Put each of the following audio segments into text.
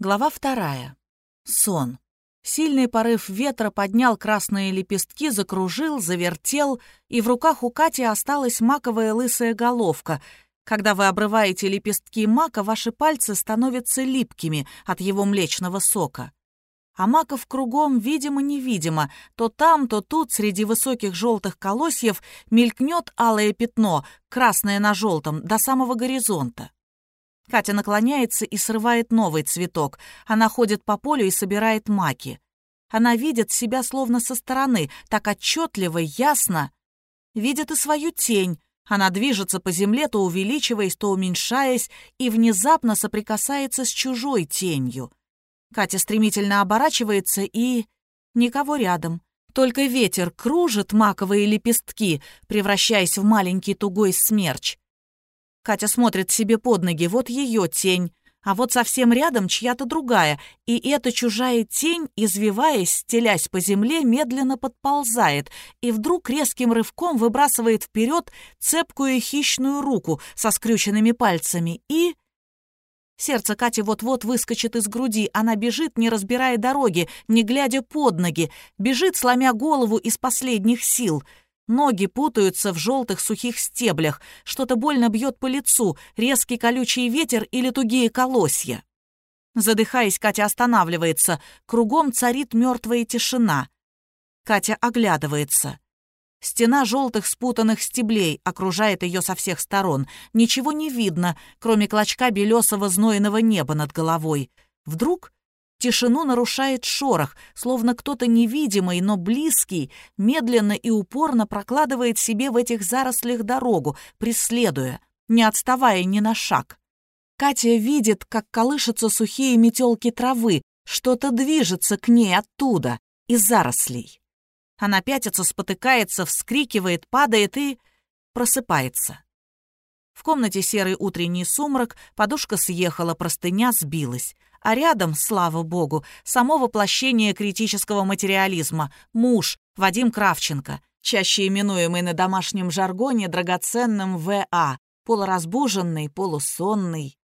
Глава вторая. Сон. Сильный порыв ветра поднял красные лепестки, закружил, завертел, и в руках у Кати осталась маковая лысая головка. Когда вы обрываете лепестки мака, ваши пальцы становятся липкими от его млечного сока. А маков кругом, видимо-невидимо, то там, то тут, среди высоких желтых колосьев, мелькнет алое пятно, красное на желтом, до самого горизонта. Катя наклоняется и срывает новый цветок. Она ходит по полю и собирает маки. Она видит себя словно со стороны, так отчетливо, ясно. Видит и свою тень. Она движется по земле, то увеличиваясь, то уменьшаясь, и внезапно соприкасается с чужой тенью. Катя стремительно оборачивается и... Никого рядом. Только ветер кружит маковые лепестки, превращаясь в маленький тугой смерч. Катя смотрит себе под ноги, вот ее тень, а вот совсем рядом чья-то другая, и эта чужая тень, извиваясь, стелясь по земле, медленно подползает и вдруг резким рывком выбрасывает вперед цепкую хищную руку со скрюченными пальцами и... Сердце Кати вот-вот выскочит из груди. Она бежит, не разбирая дороги, не глядя под ноги. Бежит, сломя голову из последних сил — Ноги путаются в желтых сухих стеблях, что-то больно бьет по лицу, резкий колючий ветер или тугие колосья. Задыхаясь, Катя останавливается. Кругом царит мертвая тишина. Катя оглядывается. Стена желтых спутанных стеблей окружает ее со всех сторон. Ничего не видно, кроме клочка белесого знойного неба над головой. Вдруг Тишину нарушает шорох, словно кто-то невидимый, но близкий, медленно и упорно прокладывает себе в этих зарослях дорогу, преследуя, не отставая ни на шаг. Катя видит, как колышутся сухие метелки травы, что-то движется к ней оттуда, из зарослей. Она пятится, спотыкается, вскрикивает, падает и просыпается. В комнате серый утренний сумрак, подушка съехала, простыня сбилась а рядом, слава богу, само воплощение критического материализма — муж Вадим Кравченко, чаще именуемый на домашнем жаргоне драгоценным В.А., полуразбуженный, полусонный.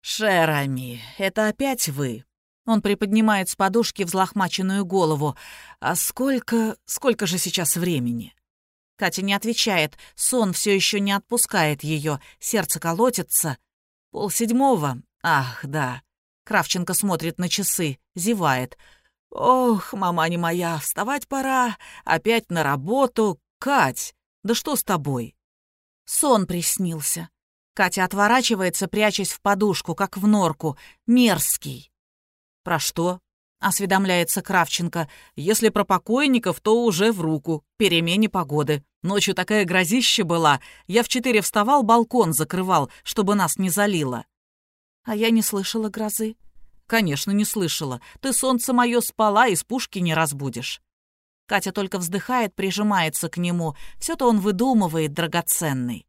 «Шерами, это опять вы?» Он приподнимает с подушки взлохмаченную голову. «А сколько... сколько же сейчас времени?» Катя не отвечает. Сон все еще не отпускает ее. Сердце колотится. Полседьмого. Ах, да. Кравченко смотрит на часы, зевает. «Ох, мама не моя, вставать пора. Опять на работу. Кать, да что с тобой?» Сон приснился. Катя отворачивается, прячась в подушку, как в норку. Мерзкий. «Про что?» — осведомляется Кравченко. «Если про покойников, то уже в руку. Перемене погоды. Ночью такая грозища была. Я в четыре вставал, балкон закрывал, чтобы нас не залило». А я не слышала грозы. Конечно, не слышала. Ты, солнце мое, спала, из пушки не разбудишь. Катя только вздыхает, прижимается к нему. Все-то он выдумывает, драгоценный.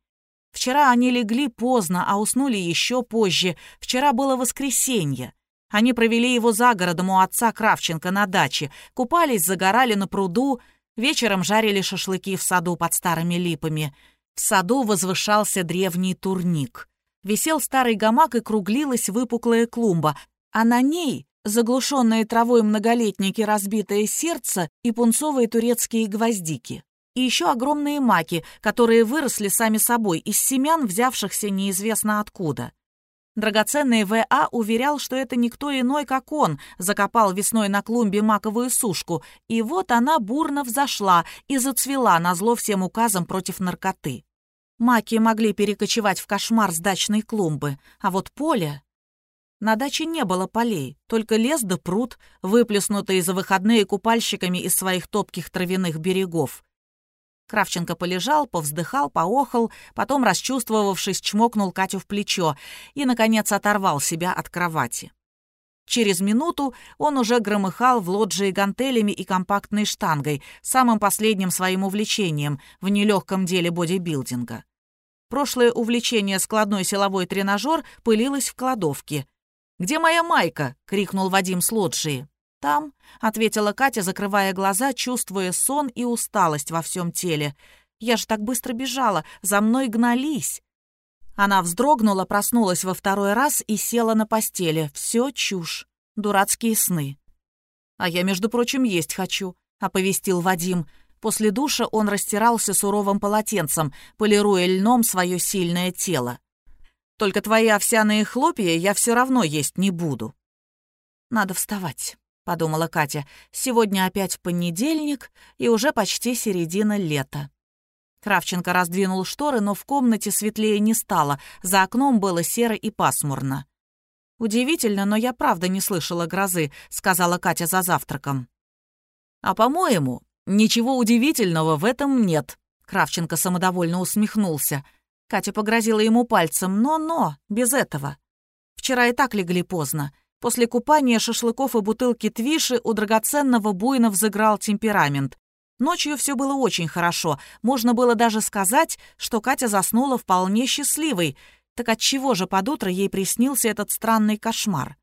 Вчера они легли поздно, а уснули еще позже. Вчера было воскресенье. Они провели его за городом у отца Кравченко на даче, купались, загорали на пруду, вечером жарили шашлыки в саду под старыми липами. В саду возвышался древний турник висел старый гамак и круглилась выпуклая клумба, а на ней заглушенные травой многолетники разбитое сердце и пунцовые турецкие гвоздики. И еще огромные маки, которые выросли сами собой из семян, взявшихся неизвестно откуда. Драгоценный В.А. уверял, что это никто иной, как он, закопал весной на клумбе маковую сушку, и вот она бурно взошла и зацвела на зло всем указам против наркоты. Маки могли перекочевать в кошмар с дачной клумбы, а вот поле... На даче не было полей, только лес да пруд, выплеснутые за выходные купальщиками из своих топких травяных берегов. Кравченко полежал, повздыхал, поохал, потом, расчувствовавшись, чмокнул Катю в плечо и, наконец, оторвал себя от кровати. Через минуту он уже громыхал в лоджии гантелями и компактной штангой, самым последним своим увлечением в нелегком деле бодибилдинга. Прошлое увлечение складной силовой тренажер пылилось в кладовке. «Где моя майка?» — крикнул Вадим с лоджии. «Там», — ответила Катя, закрывая глаза, чувствуя сон и усталость во всем теле. «Я же так быстро бежала, за мной гнались». Она вздрогнула, проснулась во второй раз и села на постели. Все чушь. Дурацкие сны. «А я, между прочим, есть хочу», — оповестил Вадим. После душа он растирался суровым полотенцем, полируя льном свое сильное тело. «Только твои овсяные хлопья я все равно есть не буду». «Надо вставать», — подумала Катя. «Сегодня опять понедельник, и уже почти середина лета». Кравченко раздвинул шторы, но в комнате светлее не стало, за окном было серо и пасмурно. «Удивительно, но я правда не слышала грозы», — сказала Катя за завтраком. «А по-моему, ничего удивительного в этом нет», — Кравченко самодовольно усмехнулся. Катя погрозила ему пальцем, но-но, без этого. Вчера и так легли поздно. После купания, шашлыков и бутылки твиши у драгоценного буйно взыграл темперамент. Ночью все было очень хорошо. Можно было даже сказать, что Катя заснула вполне счастливой, так отчего же под утро ей приснился этот странный кошмар?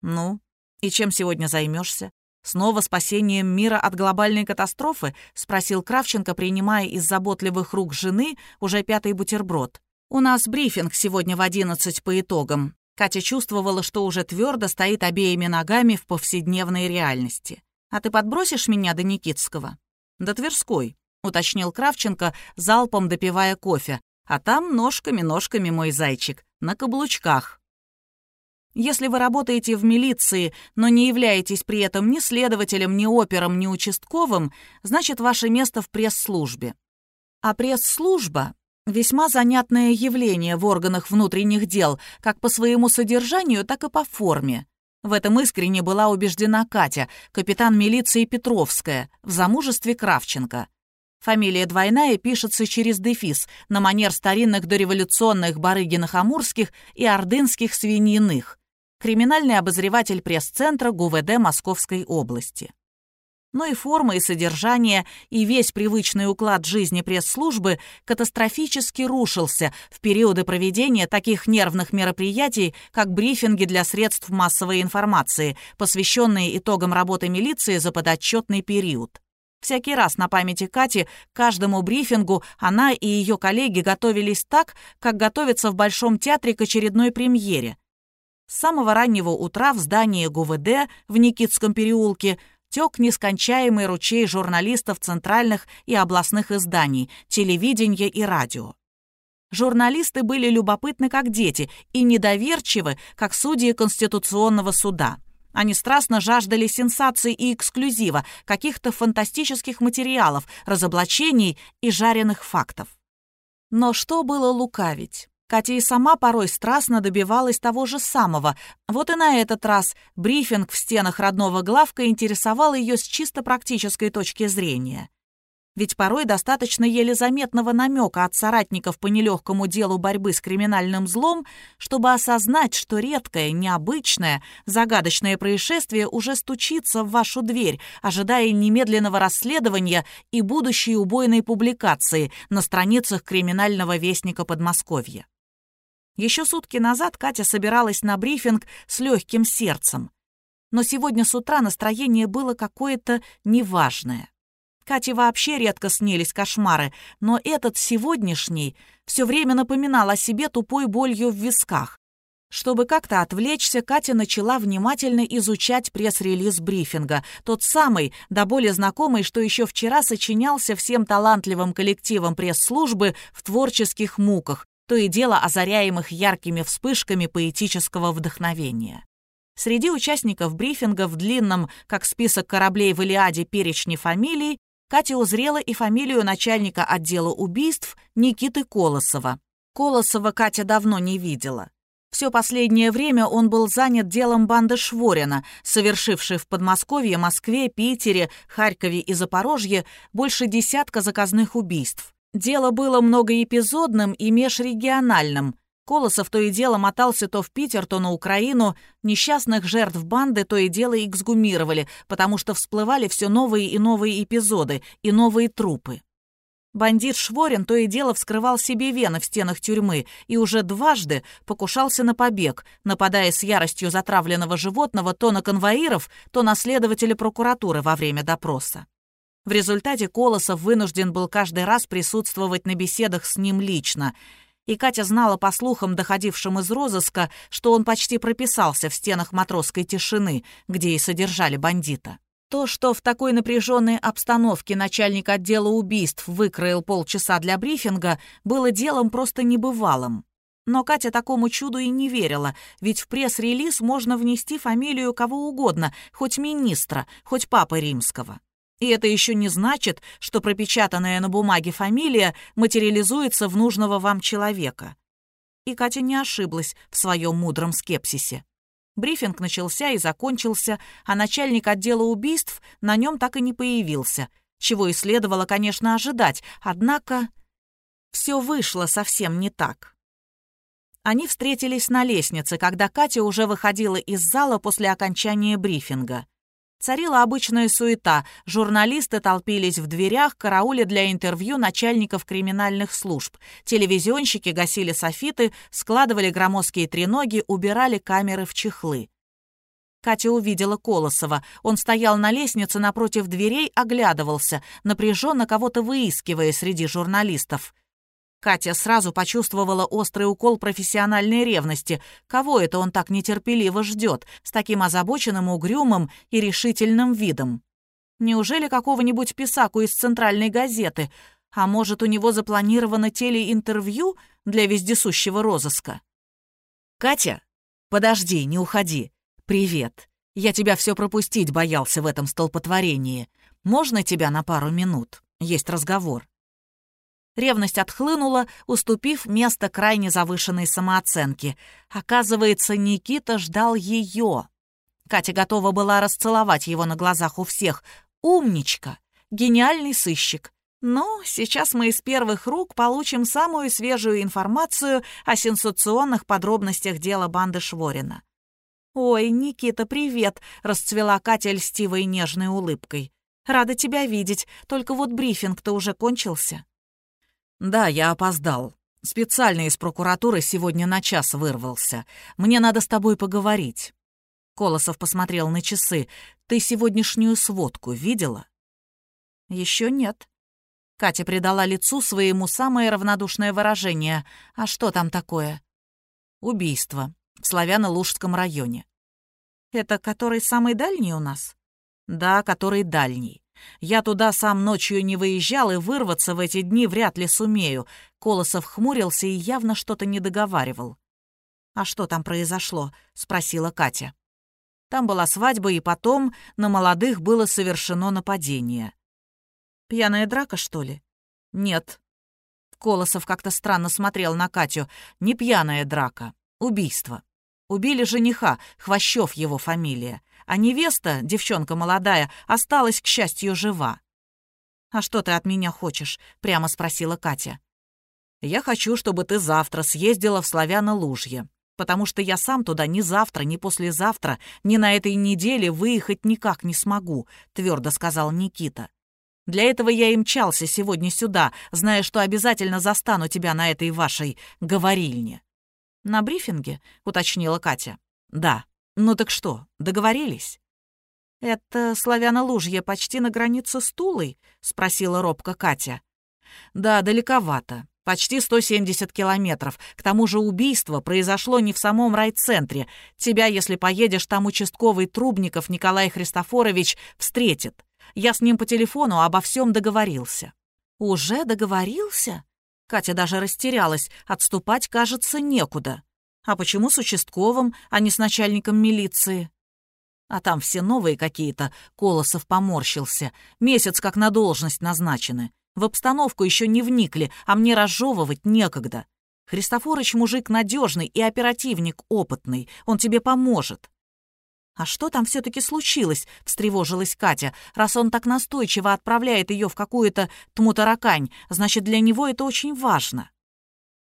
Ну, и чем сегодня займешься? Снова спасением мира от глобальной катастрофы? Спросил Кравченко, принимая из заботливых рук жены уже пятый бутерброд. У нас брифинг сегодня в одиннадцать по итогам. Катя чувствовала, что уже твердо стоит обеими ногами в повседневной реальности. «А ты подбросишь меня до Никитского?» «До Тверской», — уточнил Кравченко, залпом допивая кофе, а там ножками-ножками мой зайчик, на каблучках. Если вы работаете в милиции, но не являетесь при этом ни следователем, ни опером, ни участковым, значит, ваше место в пресс-службе. А пресс-служба — весьма занятное явление в органах внутренних дел, как по своему содержанию, так и по форме. В этом искренне была убеждена Катя, капитан милиции Петровская, в замужестве Кравченко. Фамилия двойная пишется через дефис, на манер старинных дореволюционных Барыгиных-Амурских и Ордынских свиньиных. Криминальный обозреватель пресс-центра ГУВД Московской области. Но и форма, и содержание, и весь привычный уклад жизни пресс-службы катастрофически рушился в периоды проведения таких нервных мероприятий, как брифинги для средств массовой информации, посвященные итогам работы милиции за подотчетный период. Всякий раз на памяти Кати каждому брифингу она и ее коллеги готовились так, как готовятся в Большом театре к очередной премьере. С самого раннего утра в здании ГУВД в Никитском переулке тек нескончаемый ручей журналистов центральных и областных изданий, телевидения и радио. Журналисты были любопытны как дети и недоверчивы, как судьи Конституционного суда. Они страстно жаждали сенсаций и эксклюзива, каких-то фантастических материалов, разоблачений и жареных фактов. Но что было лукавить? Катя и сама порой страстно добивалась того же самого. Вот и на этот раз брифинг в стенах родного главка интересовал ее с чисто практической точки зрения. Ведь порой достаточно еле заметного намека от соратников по нелегкому делу борьбы с криминальным злом, чтобы осознать, что редкое, необычное, загадочное происшествие уже стучится в вашу дверь, ожидая немедленного расследования и будущей убойной публикации на страницах криминального вестника Подмосковья. Еще сутки назад Катя собиралась на брифинг с легким сердцем. Но сегодня с утра настроение было какое-то неважное. Кате вообще редко снились кошмары, но этот сегодняшний все время напоминал о себе тупой болью в висках. Чтобы как-то отвлечься, Катя начала внимательно изучать пресс-релиз брифинга, тот самый, да более знакомый, что еще вчера сочинялся всем талантливым коллективом пресс-службы в творческих муках, то и дело озаряемых яркими вспышками поэтического вдохновения. Среди участников брифинга в длинном, как список кораблей в Илиаде, перечне фамилий Катя узрела и фамилию начальника отдела убийств Никиты Колосова. Колосова Катя давно не видела. Все последнее время он был занят делом банды Шворина, совершившей в Подмосковье, Москве, Питере, Харькове и Запорожье больше десятка заказных убийств. Дело было многоэпизодным и межрегиональным, Колосов то и дело мотался то в Питер, то на Украину. Несчастных жертв банды то и дело эксгумировали, потому что всплывали все новые и новые эпизоды и новые трупы. Бандит Шворин то и дело вскрывал себе вены в стенах тюрьмы и уже дважды покушался на побег, нападая с яростью затравленного животного то на конвоиров, то на следователя прокуратуры во время допроса. В результате Колосов вынужден был каждый раз присутствовать на беседах с ним лично — И Катя знала по слухам, доходившим из розыска, что он почти прописался в стенах матросской тишины, где и содержали бандита. То, что в такой напряженной обстановке начальник отдела убийств выкроил полчаса для брифинга, было делом просто небывалым. Но Катя такому чуду и не верила, ведь в пресс-релиз можно внести фамилию кого угодно, хоть министра, хоть папы римского. И это еще не значит, что пропечатанная на бумаге фамилия материализуется в нужного вам человека. И Катя не ошиблась в своем мудром скепсисе. Брифинг начался и закончился, а начальник отдела убийств на нем так и не появился, чего и следовало, конечно, ожидать, однако все вышло совсем не так. Они встретились на лестнице, когда Катя уже выходила из зала после окончания брифинга. Царила обычная суета, журналисты толпились в дверях, карауля для интервью начальников криминальных служб. Телевизионщики гасили софиты, складывали громоздкие треноги, убирали камеры в чехлы. Катя увидела Колосова. Он стоял на лестнице напротив дверей, оглядывался, напряженно кого-то выискивая среди журналистов. Катя сразу почувствовала острый укол профессиональной ревности. Кого это он так нетерпеливо ждет, с таким озабоченным, угрюмым и решительным видом? Неужели какого-нибудь писаку из центральной газеты? А может, у него запланировано телеинтервью для вездесущего розыска? «Катя, подожди, не уходи. Привет. Я тебя все пропустить боялся в этом столпотворении. Можно тебя на пару минут? Есть разговор». Ревность отхлынула, уступив место крайне завышенной самооценке. Оказывается, Никита ждал ее. Катя готова была расцеловать его на глазах у всех. Умничка! Гениальный сыщик. Но сейчас мы из первых рук получим самую свежую информацию о сенсационных подробностях дела банды Шворина. «Ой, Никита, привет!» — расцвела Катя льстивой нежной улыбкой. «Рада тебя видеть, только вот брифинг-то уже кончился». «Да, я опоздал. Специально из прокуратуры сегодня на час вырвался. Мне надо с тобой поговорить». Колосов посмотрел на часы. «Ты сегодняшнюю сводку видела?» «Еще нет». Катя придала лицу своему самое равнодушное выражение. «А что там такое?» «Убийство. В Славяно-Лужском районе». «Это который самый дальний у нас?» «Да, который дальний. Я туда сам ночью не выезжал, и вырваться в эти дни вряд ли сумею. Колосов хмурился и явно что-то не договаривал. «А что там произошло?» — спросила Катя. Там была свадьба, и потом на молодых было совершено нападение. «Пьяная драка, что ли?» «Нет». Колосов как-то странно смотрел на Катю. «Не пьяная драка. Убийство. Убили жениха, Хвощев его фамилия а невеста, девчонка молодая, осталась, к счастью, жива. «А что ты от меня хочешь?» — прямо спросила Катя. «Я хочу, чтобы ты завтра съездила в Славяно-Лужье, потому что я сам туда ни завтра, ни послезавтра, ни на этой неделе выехать никак не смогу», — твердо сказал Никита. «Для этого я и мчался сегодня сюда, зная, что обязательно застану тебя на этой вашей говорильне». «На брифинге?» — уточнила Катя. «Да». «Ну так что, договорились?» «Это славяно-лужье почти на границе с Тулой?» — спросила робко Катя. «Да, далековато. Почти 170 километров. К тому же убийство произошло не в самом райцентре. Тебя, если поедешь, там участковый Трубников Николай Христофорович встретит. Я с ним по телефону обо всем договорился». «Уже договорился?» Катя даже растерялась. Отступать, кажется, некуда. А почему с участковым, а не с начальником милиции? А там все новые какие-то, Колосов поморщился. Месяц как на должность назначены. В обстановку еще не вникли, а мне разжевывать некогда. Христофорыч мужик надежный и оперативник опытный, он тебе поможет. «А что там все-таки случилось?» — встревожилась Катя. «Раз он так настойчиво отправляет ее в какую-то тмутаракань, значит, для него это очень важно».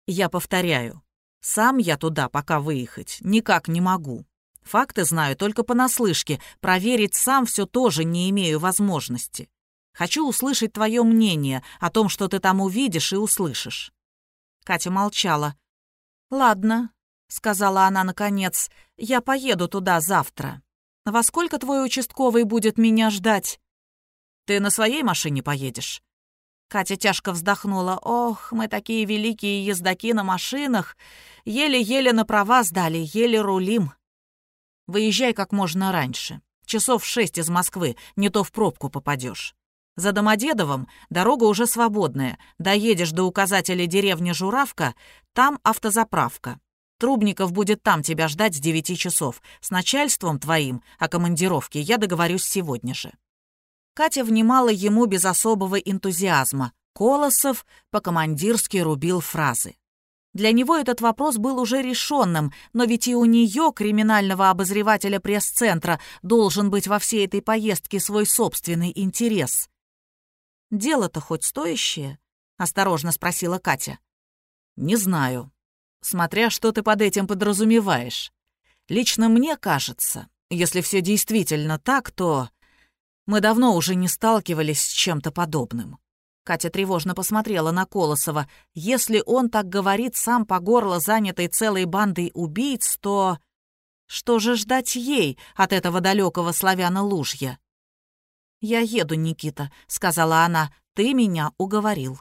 «Я повторяю, сам я туда пока выехать никак не могу. Факты знаю только понаслышке, проверить сам все тоже не имею возможности. Хочу услышать твое мнение о том, что ты там увидишь и услышишь». Катя молчала. «Ладно», — сказала она наконец, — «я поеду туда завтра. Во сколько твой участковый будет меня ждать?» «Ты на своей машине поедешь?» Катя тяжко вздохнула. «Ох, мы такие великие ездаки на машинах. Еле-еле на права сдали, еле рулим». «Выезжай как можно раньше. Часов шесть из Москвы, не то в пробку попадешь. За Домодедовым дорога уже свободная. Доедешь до указателя деревни Журавка, там автозаправка. Трубников будет там тебя ждать с девяти часов. С начальством твоим о командировке я договорюсь сегодня же». Катя внимала ему без особого энтузиазма. Колосов по-командирски рубил фразы. Для него этот вопрос был уже решенным, но ведь и у нее, криминального обозревателя пресс-центра, должен быть во всей этой поездке свой собственный интерес. «Дело-то хоть стоящее?» — осторожно спросила Катя. «Не знаю. Смотря что ты под этим подразумеваешь. Лично мне кажется, если все действительно так, то мы давно уже не сталкивались с чем-то подобным. Катя тревожно посмотрела на Колосова. Если он так говорит сам по горло занятой целой бандой убийц, то... Что же ждать ей от этого далекого славяна-лужья? «Я еду, Никита», — сказала она, — «ты меня уговорил».